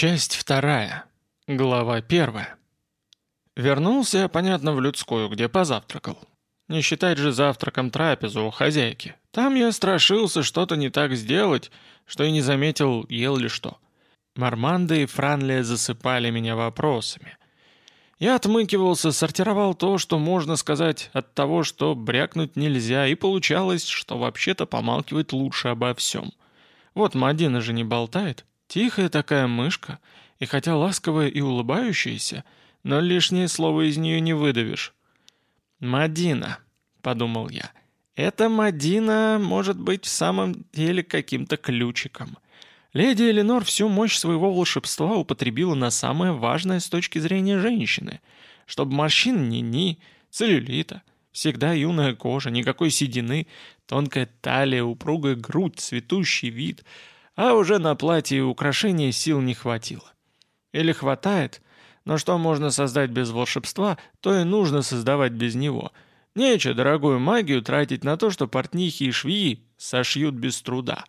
Часть вторая. Глава первая. Вернулся понятно, в людскую, где позавтракал. Не считать же завтраком трапезу у хозяйки. Там я страшился что-то не так сделать, что и не заметил, ел ли что. Марманда и Франлия засыпали меня вопросами. Я отмыкивался, сортировал то, что можно сказать от того, что брякнуть нельзя, и получалось, что вообще-то помалкивать лучше обо всем. Вот Мадина же не болтает, тихая такая мышка, и хотя ласковая и улыбающаяся, но лишнее слово из нее не выдавишь. «Мадина», — подумал я, — «эта Мадина может быть в самом деле каким-то ключиком». Леди Эленор всю мощь своего волшебства употребила на самое важное с точки зрения женщины, чтобы морщин ни-ни, целлюлита, всегда юная кожа, никакой седины, тонкая талия, упругая грудь, цветущий вид, а уже на платье и украшения сил не хватило. Или хватает, но что можно создать без волшебства, то и нужно создавать без него. Нечего дорогую магию тратить на то, что портнихи и швеи сошьют без труда.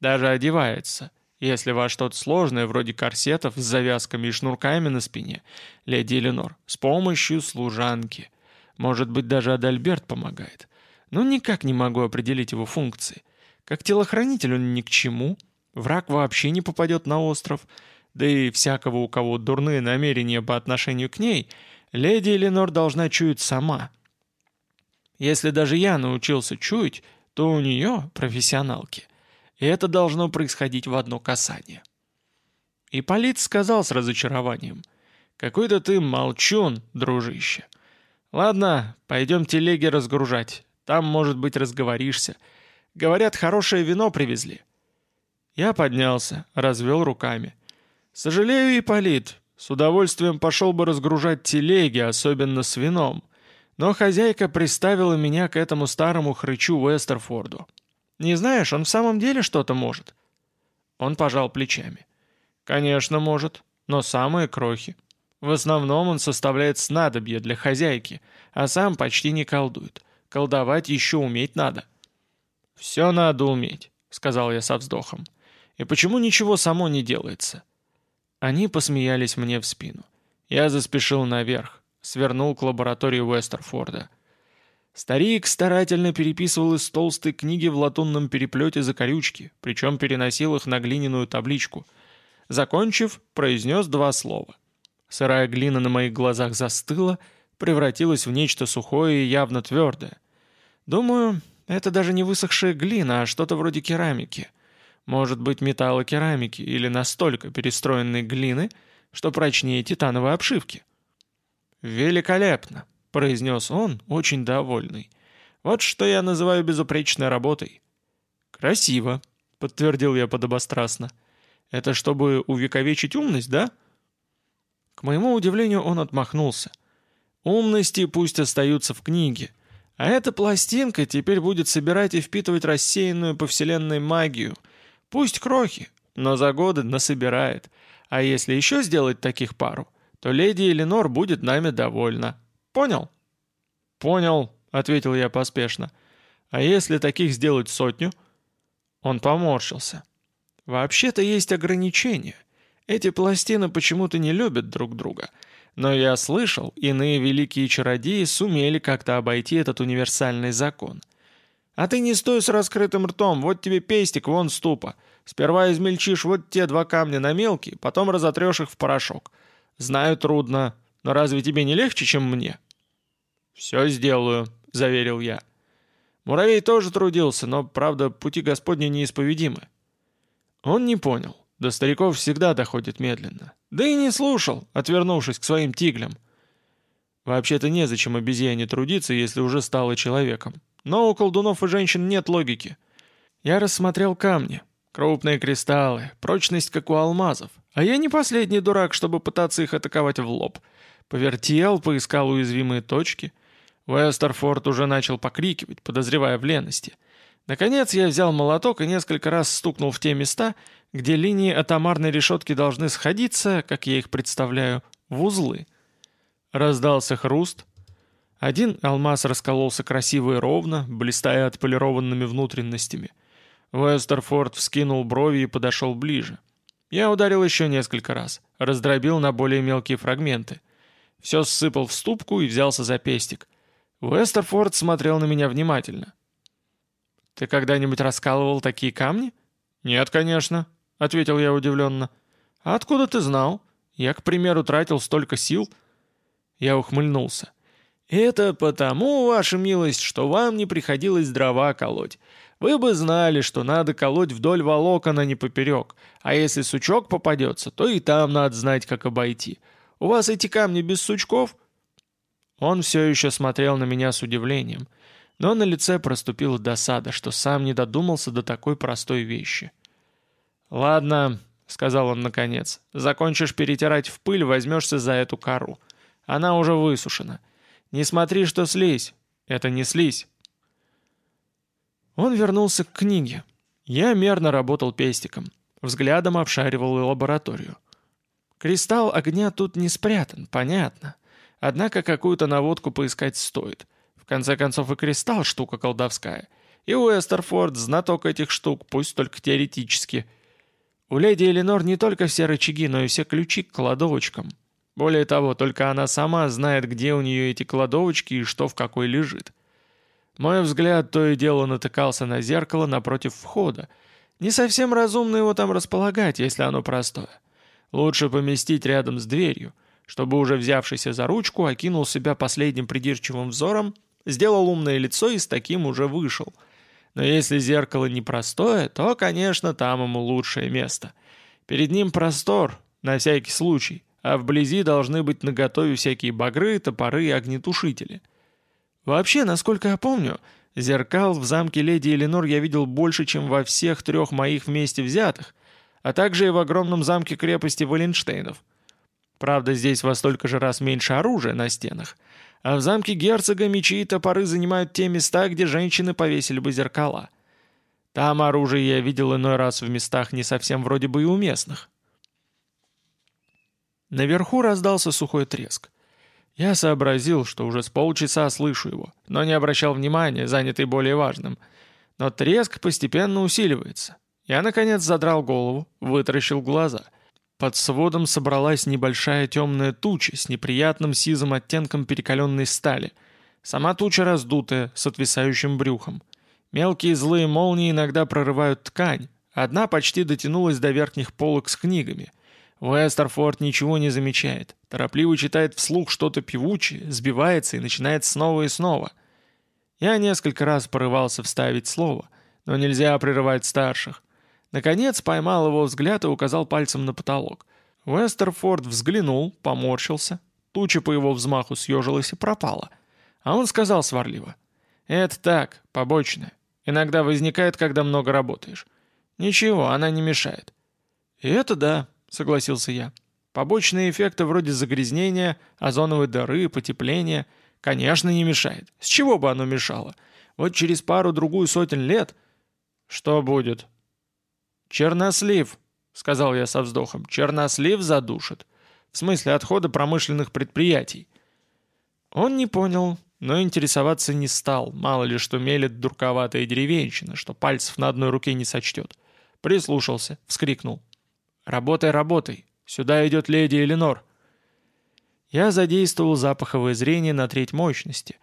Даже одевается. Если во что-то сложное, вроде корсетов с завязками и шнурками на спине, леди Эленор, с помощью служанки. Может быть, даже Адальберт помогает. Но никак не могу определить его функции. Как телохранитель он ни к чему. Враг вообще не попадет на остров. Да и всякого, у кого дурные намерения по отношению к ней, леди Эленор должна чуять сама. Если даже я научился чуять, то у нее, профессионалки, и это должно происходить в одно касание. И Полит сказал с разочарованием, «Какой-то ты молчун, дружище. Ладно, пойдем телеги разгружать, там, может быть, разговоришься. Говорят, хорошее вино привезли». Я поднялся, развел руками. «Сожалею, Ипполит, с удовольствием пошел бы разгружать телеги, особенно с вином. Но хозяйка приставила меня к этому старому хрычу Вестерфорду. Не знаешь, он в самом деле что-то может?» Он пожал плечами. «Конечно, может, но самые крохи. В основном он составляет снадобье для хозяйки, а сам почти не колдует. Колдовать еще уметь надо». «Все надо уметь», — сказал я со вздохом. «И почему ничего само не делается?» Они посмеялись мне в спину. Я заспешил наверх, свернул к лаборатории Уэстерфорда. Старик старательно переписывал из толстой книги в латунном переплете закорючки, причем переносил их на глиняную табличку. Закончив, произнес два слова. Сырая глина на моих глазах застыла, превратилась в нечто сухое и явно твердое. Думаю, это даже не высохшая глина, а что-то вроде керамики. Может быть, металлокерамики или настолько перестроенной глины, что прочнее титановой обшивки. «Великолепно!» произнес он, очень довольный. «Вот что я называю безупречной работой». «Красиво», — подтвердил я подобострастно. «Это чтобы увековечить умность, да?» К моему удивлению, он отмахнулся. «Умности пусть остаются в книге, а эта пластинка теперь будет собирать и впитывать рассеянную по вселенной магию. Пусть крохи, но за годы насобирает. А если еще сделать таких пару, то леди Эленор будет нами довольна. Понял?» «Понял», — ответил я поспешно. «А если таких сделать сотню?» Он поморщился. «Вообще-то есть ограничения. Эти пластины почему-то не любят друг друга. Но я слышал, иные великие чародеи сумели как-то обойти этот универсальный закон. А ты не стой с раскрытым ртом, вот тебе пестик, вон ступа. Сперва измельчишь вот те два камня на мелкие, потом разотрешь их в порошок. Знаю, трудно, но разве тебе не легче, чем мне?» «Все сделаю», — заверил я. Муравей тоже трудился, но, правда, пути Господни неисповедимы. Он не понял. До стариков всегда доходит медленно. Да и не слушал, отвернувшись к своим тиглям. Вообще-то незачем обезьяне трудиться, если уже стала человеком. Но у колдунов и женщин нет логики. Я рассмотрел камни. Крупные кристаллы, прочность, как у алмазов. А я не последний дурак, чтобы пытаться их атаковать в лоб. Повертел, поискал уязвимые точки — Уэстерфорд уже начал покрикивать, подозревая в лености. Наконец я взял молоток и несколько раз стукнул в те места, где линии атомарной решетки должны сходиться, как я их представляю, в узлы. Раздался хруст. Один алмаз раскололся красиво и ровно, блистая отполированными внутренностями. Уэстерфорд вскинул брови и подошел ближе. Я ударил еще несколько раз, раздробил на более мелкие фрагменты. Все ссыпал в ступку и взялся за пестик. Уэстерфорд смотрел на меня внимательно. «Ты когда-нибудь раскалывал такие камни?» «Нет, конечно», — ответил я удивленно. «А откуда ты знал? Я, к примеру, тратил столько сил». Я ухмыльнулся. «Это потому, ваша милость, что вам не приходилось дрова колоть. Вы бы знали, что надо колоть вдоль волокон, а не поперек. А если сучок попадется, то и там надо знать, как обойти. У вас эти камни без сучков?» Он все еще смотрел на меня с удивлением, но на лице проступила досада, что сам не додумался до такой простой вещи. «Ладно», — сказал он наконец, — «закончишь перетирать в пыль, возьмешься за эту кору. Она уже высушена. Не смотри, что слизь. Это не слизь». Он вернулся к книге. Я мерно работал пестиком, взглядом обшаривал лабораторию. Кристалл огня тут не спрятан, понятно. Однако какую-то наводку поискать стоит. В конце концов и кристалл штука колдовская. И Уэстерфорд знаток этих штук, пусть только теоретически. У леди Эленор не только все рычаги, но и все ключи к кладовочкам. Более того, только она сама знает, где у нее эти кладовочки и что в какой лежит. Мой взгляд то и дело натыкался на зеркало напротив входа. Не совсем разумно его там располагать, если оно простое. Лучше поместить рядом с дверью, чтобы уже взявшийся за ручку окинул себя последним придирчивым взором, сделал умное лицо и с таким уже вышел. Но если зеркало непростое, то, конечно, там ему лучшее место. Перед ним простор, на всякий случай, а вблизи должны быть наготове всякие багры, топоры и огнетушители — Вообще, насколько я помню, зеркал в замке леди Эленор я видел больше, чем во всех трех моих вместе взятых, а также и в огромном замке крепости Валенштейнов. Правда, здесь во столько же раз меньше оружия на стенах, а в замке герцога мечи и топоры занимают те места, где женщины повесили бы зеркала. Там оружие я видел иной раз в местах не совсем вроде бы и уместных. Наверху раздался сухой треск. Я сообразил, что уже с полчаса слышу его, но не обращал внимания, занятый более важным. Но треск постепенно усиливается. Я, наконец, задрал голову, вытаращил глаза. Под сводом собралась небольшая темная туча с неприятным сизым оттенком перекаленной стали. Сама туча раздутая, с отвисающим брюхом. Мелкие злые молнии иногда прорывают ткань. Одна почти дотянулась до верхних полок с книгами — Уэстерфорд ничего не замечает. Торопливо читает вслух что-то певучее, сбивается и начинает снова и снова. Я несколько раз порывался вставить слово, но нельзя прерывать старших. Наконец поймал его взгляд и указал пальцем на потолок. Уэстерфорд взглянул, поморщился. Туча по его взмаху съежилась и пропала. А он сказал сварливо. «Это так, побочное. Иногда возникает, когда много работаешь. Ничего, она не мешает». «И это да», согласился я. Побочные эффекты вроде загрязнения, озоновой дыры, потепления, конечно, не мешает. С чего бы оно мешало? Вот через пару-другую сотен лет... Что будет? Чернослив, сказал я со вздохом. Чернослив задушит. В смысле отхода промышленных предприятий. Он не понял, но интересоваться не стал, мало ли что мелет дурковатая деревенщина, что пальцев на одной руке не сочтет. Прислушался, вскрикнул. «Работай, работай! Сюда идет леди Эленор!» Я задействовал запаховое зрение на треть мощности,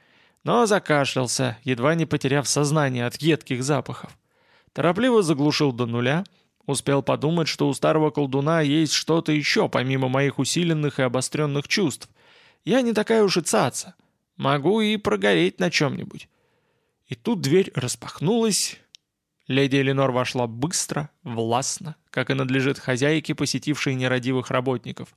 но закашлялся, едва не потеряв сознание от едких запахов. Торопливо заглушил до нуля, успел подумать, что у старого колдуна есть что-то еще, помимо моих усиленных и обостренных чувств. Я не такая уж и цаца. Могу и прогореть на чем-нибудь. И тут дверь распахнулась, Леди Эленор вошла быстро, властно, как и надлежит хозяйке, посетившей нерадивых работников.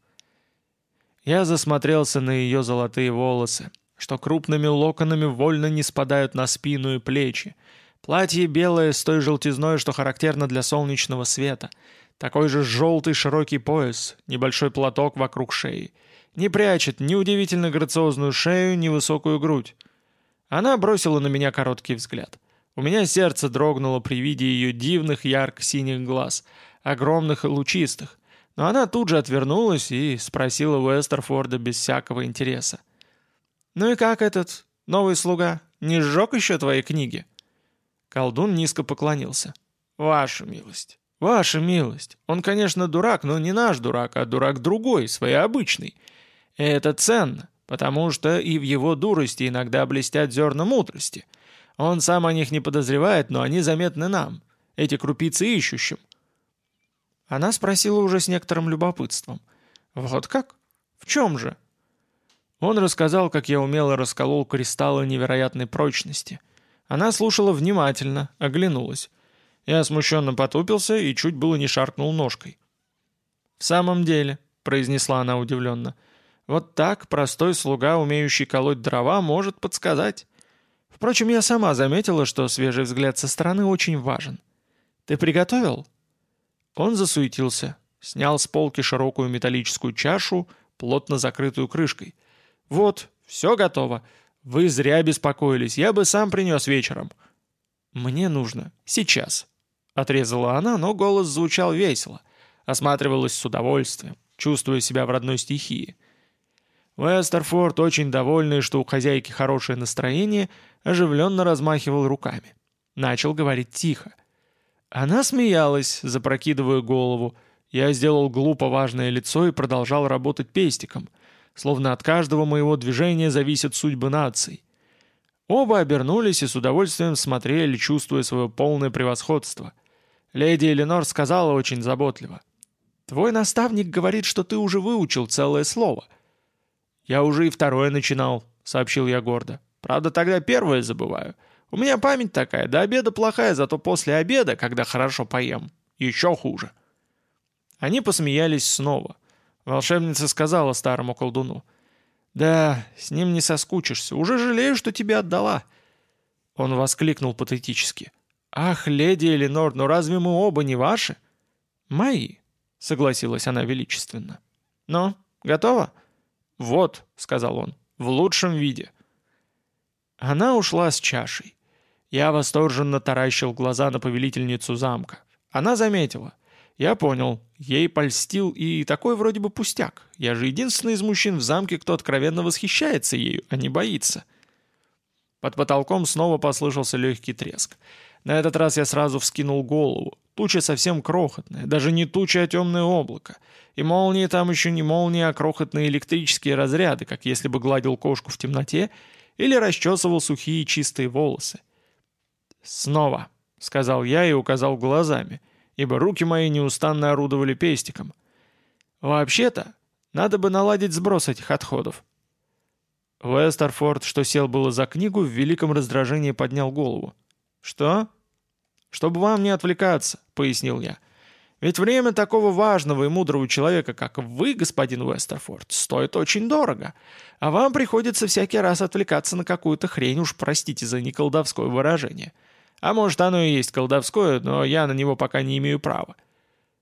Я засмотрелся на ее золотые волосы, что крупными локонами вольно не спадают на спину и плечи. Платье белое с той желтизной, что характерно для солнечного света. Такой же желтый широкий пояс, небольшой платок вокруг шеи. Не прячет ни удивительно грациозную шею, ни высокую грудь. Она бросила на меня короткий взгляд. У меня сердце дрогнуло при виде ее дивных ярко-синих глаз, огромных и лучистых. Но она тут же отвернулась и спросила Уэстерфорда без всякого интереса. «Ну и как этот новый слуга? Не сжег еще твои книги?» Колдун низко поклонился. «Ваша милость, «Ваша милость, он, конечно, дурак, но не наш дурак, а дурак другой, своеобычный. И это ценно, потому что и в его дурости иногда блестят зерна мудрости. Он сам о них не подозревает, но они заметны нам, эти крупицы ищущим». Она спросила уже с некоторым любопытством. «Вот как? В чем же?» Он рассказал, как я умело расколол кристаллы невероятной прочности. Она слушала внимательно, оглянулась. Я смущенно потупился и чуть было не шаркнул ножкой. «В самом деле», — произнесла она удивленно, — «вот так простой слуга, умеющий колоть дрова, может подсказать. Впрочем, я сама заметила, что свежий взгляд со стороны очень важен. Ты приготовил?» Он засуетился, снял с полки широкую металлическую чашу, плотно закрытую крышкой. «Вот, все готово. Вы зря беспокоились, я бы сам принес вечером». «Мне нужно. Сейчас». Отрезала она, но голос звучал весело. Осматривалась с удовольствием, чувствуя себя в родной стихии. Вестерфорд, очень довольный, что у хозяйки хорошее настроение, оживленно размахивал руками. Начал говорить тихо. Она смеялась, запрокидывая голову. Я сделал глупо важное лицо и продолжал работать пестиком, словно от каждого моего движения зависят судьбы наций. Оба обернулись и с удовольствием смотрели, чувствуя свое полное превосходство — Леди Эленор сказала очень заботливо. «Твой наставник говорит, что ты уже выучил целое слово». «Я уже и второе начинал», — сообщил я гордо. «Правда, тогда первое забываю. У меня память такая, до обеда плохая, зато после обеда, когда хорошо поем, еще хуже». Они посмеялись снова. Волшебница сказала старому колдуну. «Да, с ним не соскучишься. Уже жалею, что тебе отдала». Он воскликнул патетически. «Ах, леди Эленор, ну разве мы оба не ваши?» «Мои», — согласилась она величественно. «Ну, готово?» «Вот», — сказал он, — «в лучшем виде». Она ушла с чашей. Я восторженно таращил глаза на повелительницу замка. Она заметила. Я понял, ей польстил и такой вроде бы пустяк. Я же единственный из мужчин в замке, кто откровенно восхищается ею, а не боится. Под потолком снова послышался легкий треск. На этот раз я сразу вскинул голову. Туча совсем крохотная, даже не туча, а темное облако. И молнии там еще не молнии, а крохотные электрические разряды, как если бы гладил кошку в темноте или расчесывал сухие чистые волосы. «Снова», — сказал я и указал глазами, ибо руки мои неустанно орудовали пестиком. «Вообще-то, надо бы наладить сброс этих отходов». Вестерфорд, что сел было за книгу, в великом раздражении поднял голову. «Что?» «Чтобы вам не отвлекаться», — пояснил я. «Ведь время такого важного и мудрого человека, как вы, господин Уэстерфорд, стоит очень дорого, а вам приходится всякий раз отвлекаться на какую-то хрень, уж простите за неколдовское выражение. А может, оно и есть колдовское, но я на него пока не имею права.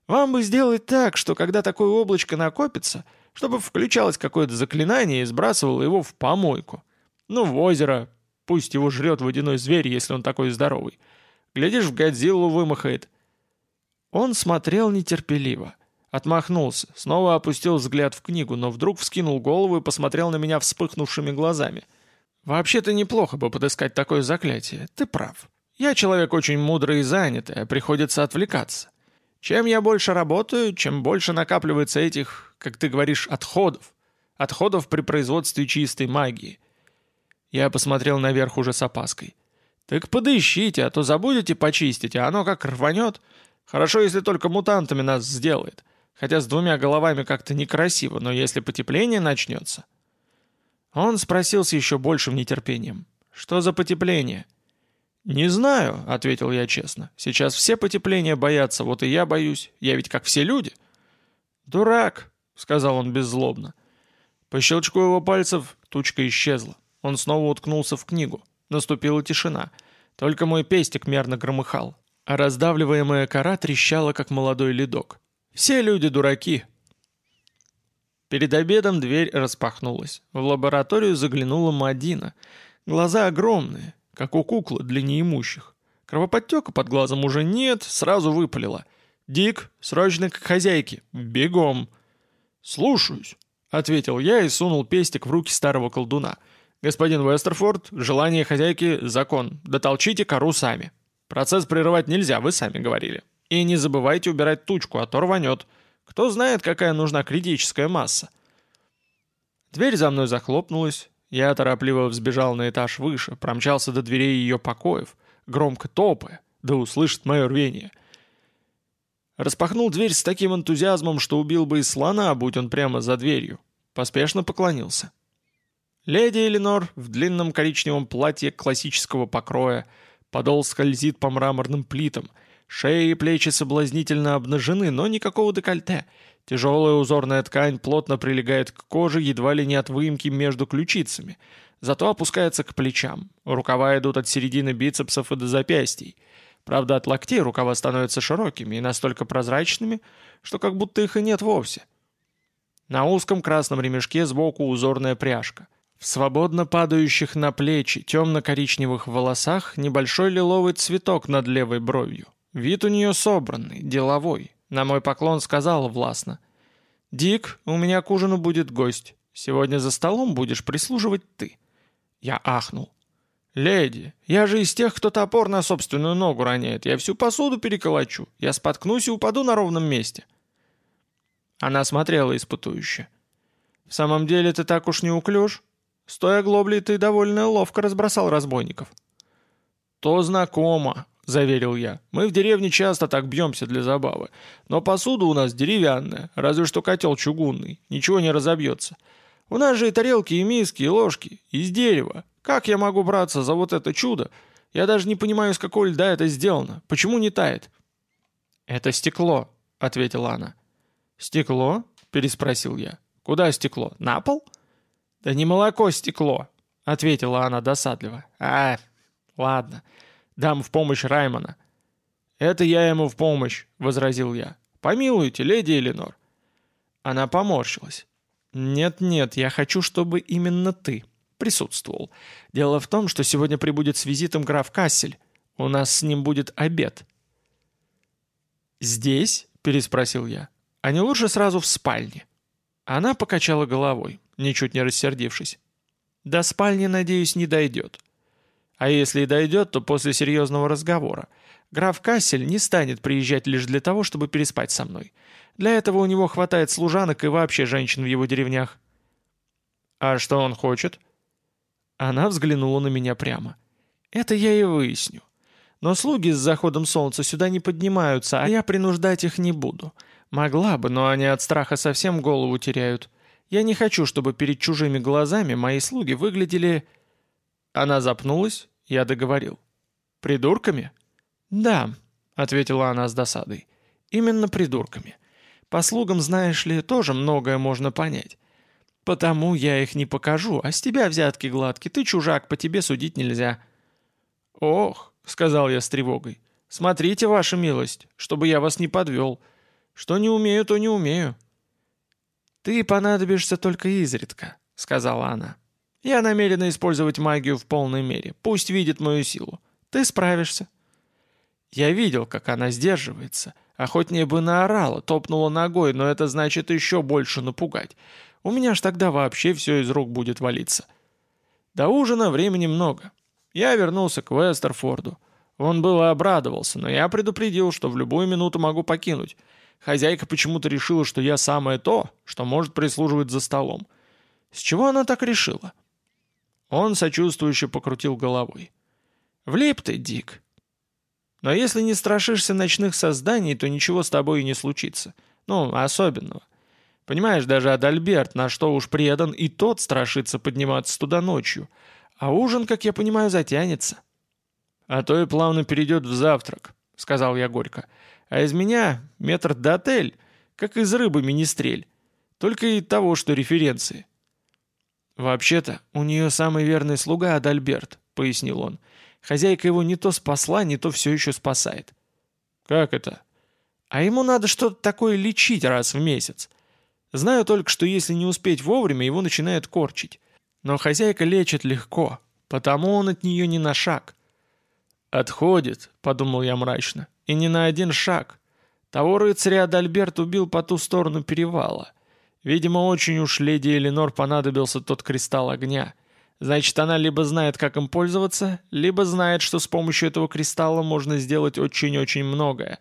Вам бы сделать так, что когда такое облачко накопится, чтобы включалось какое-то заклинание и сбрасывало его в помойку. Ну, в озеро, Пусть его жрет водяной зверь, если он такой здоровый. Глядишь, в Годзиллу вымахает. Он смотрел нетерпеливо. Отмахнулся, снова опустил взгляд в книгу, но вдруг вскинул голову и посмотрел на меня вспыхнувшими глазами. «Вообще-то неплохо бы подыскать такое заклятие, ты прав. Я человек очень мудрый и занятый, а приходится отвлекаться. Чем я больше работаю, чем больше накапливается этих, как ты говоришь, отходов. Отходов при производстве чистой магии. Я посмотрел наверх уже с опаской. «Так подыщите, а то забудете почистить, а оно как рванет. Хорошо, если только мутантами нас сделает. Хотя с двумя головами как-то некрасиво, но если потепление начнется...» Он спросил с еще большим нетерпением. «Что за потепление?» «Не знаю», — ответил я честно. «Сейчас все потепления боятся, вот и я боюсь. Я ведь как все люди». «Дурак», — сказал он беззлобно. По щелчку его пальцев тучка исчезла. Он снова уткнулся в книгу. Наступила тишина. Только мой пестик мерно громыхал. А раздавливаемая кора трещала, как молодой ледок. «Все люди дураки!» Перед обедом дверь распахнулась. В лабораторию заглянула Мадина. Глаза огромные, как у куклы для неимущих. Кровоподтека под глазом уже нет, сразу выпалила. «Дик, срочно к хозяйке! Бегом!» «Слушаюсь», — ответил я и сунул пестик в руки старого колдуна — «Господин Уэстерфорд, желание хозяйки — закон. Дотолчите кору сами. Процесс прерывать нельзя, вы сами говорили». И не забывайте убирать тучку, а то рванет. Кто знает, какая нужна критическая масса. Дверь за мной захлопнулась. Я торопливо взбежал на этаж выше, промчался до дверей ее покоев, громко топая, да услышит мое рвение. Распахнул дверь с таким энтузиазмом, что убил бы и слона, будь он прямо за дверью. Поспешно поклонился. Леди Эленор в длинном коричневом платье классического покроя, подол скользит по мраморным плитам, шея и плечи соблазнительно обнажены, но никакого декольте. Тяжелая узорная ткань плотно прилегает к коже едва ли не от выемки между ключицами, зато опускается к плечам. Рукава идут от середины бицепсов и до запястий. Правда, от локтей рукава становятся широкими и настолько прозрачными, что как будто их и нет вовсе. На узком красном ремешке сбоку узорная пряжка. В свободно падающих на плечи темно-коричневых волосах небольшой лиловый цветок над левой бровью. Вид у нее собранный, деловой. На мой поклон сказала властно. «Дик, у меня к ужину будет гость. Сегодня за столом будешь прислуживать ты». Я ахнул. «Леди, я же из тех, кто топор на собственную ногу роняет. Я всю посуду переколочу. Я споткнусь и упаду на ровном месте». Она смотрела испытующе. «В самом деле ты так уж не уклюж?» Стоя оглоблей ты довольно ловко разбросал разбойников». «То знакомо», — заверил я. «Мы в деревне часто так бьемся для забавы. Но посуда у нас деревянная, разве что котел чугунный, ничего не разобьется. У нас же и тарелки, и миски, и ложки, из дерева. Как я могу браться за вот это чудо? Я даже не понимаю, из какого льда это сделано. Почему не тает?» «Это стекло», — ответила она. «Стекло?» — переспросил я. «Куда стекло? На пол?» «Да не молоко стекло», — ответила она досадливо. «А, ладно, дам в помощь Раймона». «Это я ему в помощь», — возразил я. «Помилуйте, леди Эленор». Она поморщилась. «Нет-нет, я хочу, чтобы именно ты присутствовал. Дело в том, что сегодня прибудет с визитом граф Кассель. У нас с ним будет обед». «Здесь?» — переспросил я. «А не лучше сразу в спальне?» Она покачала головой ничуть не рассердившись. «До спальни, надеюсь, не дойдет. А если и дойдет, то после серьезного разговора. Граф Кассель не станет приезжать лишь для того, чтобы переспать со мной. Для этого у него хватает служанок и вообще женщин в его деревнях». «А что он хочет?» Она взглянула на меня прямо. «Это я и выясню. Но слуги с заходом солнца сюда не поднимаются, а я принуждать их не буду. Могла бы, но они от страха совсем голову теряют. Я не хочу, чтобы перед чужими глазами мои слуги выглядели...» Она запнулась, я договорил. «Придурками?» «Да», — ответила она с досадой. «Именно придурками. По слугам, знаешь ли, тоже многое можно понять. Потому я их не покажу, а с тебя взятки гладкие, ты чужак, по тебе судить нельзя». «Ох», — сказал я с тревогой, — «смотрите, ваша милость, чтобы я вас не подвел. Что не умею, то не умею». «Ты понадобишься только изредка», — сказала она. «Я намерена использовать магию в полной мере. Пусть видит мою силу. Ты справишься». Я видел, как она сдерживается. Охотнее бы наорала, топнула ногой, но это значит еще больше напугать. У меня ж тогда вообще все из рук будет валиться. До ужина времени много. Я вернулся к Вестерфорду. Он было обрадовался, но я предупредил, что в любую минуту могу покинуть. Хозяйка почему-то решила, что я самое то, что может прислуживать за столом. С чего она так решила? Он сочувствующе покрутил головой. «Влип ты, Дик. Но если не страшишься ночных созданий, то ничего с тобой и не случится. Ну, особенного. Понимаешь, даже Адальберт, на что уж предан, и тот страшится подниматься туда ночью. А ужин, как я понимаю, затянется». «А то и плавно перейдет в завтрак», — сказал я горько. А из меня метр до отель, как из рыбы министрель. Только и того, что референции. «Вообще-то, у нее самый верный слуга Адальберт», — пояснил он. «Хозяйка его не то спасла, не то все еще спасает». «Как это?» «А ему надо что-то такое лечить раз в месяц. Знаю только, что если не успеть вовремя, его начинает корчить. Но хозяйка лечит легко, потому он от нее не на шаг». «Отходит», — подумал я мрачно. И не на один шаг. Того рыцаря Адальберт убил по ту сторону перевала. Видимо, очень уж леди Эленор понадобился тот кристалл огня. Значит, она либо знает, как им пользоваться, либо знает, что с помощью этого кристалла можно сделать очень-очень многое.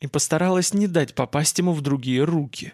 и постаралась не дать попасть ему в другие руки.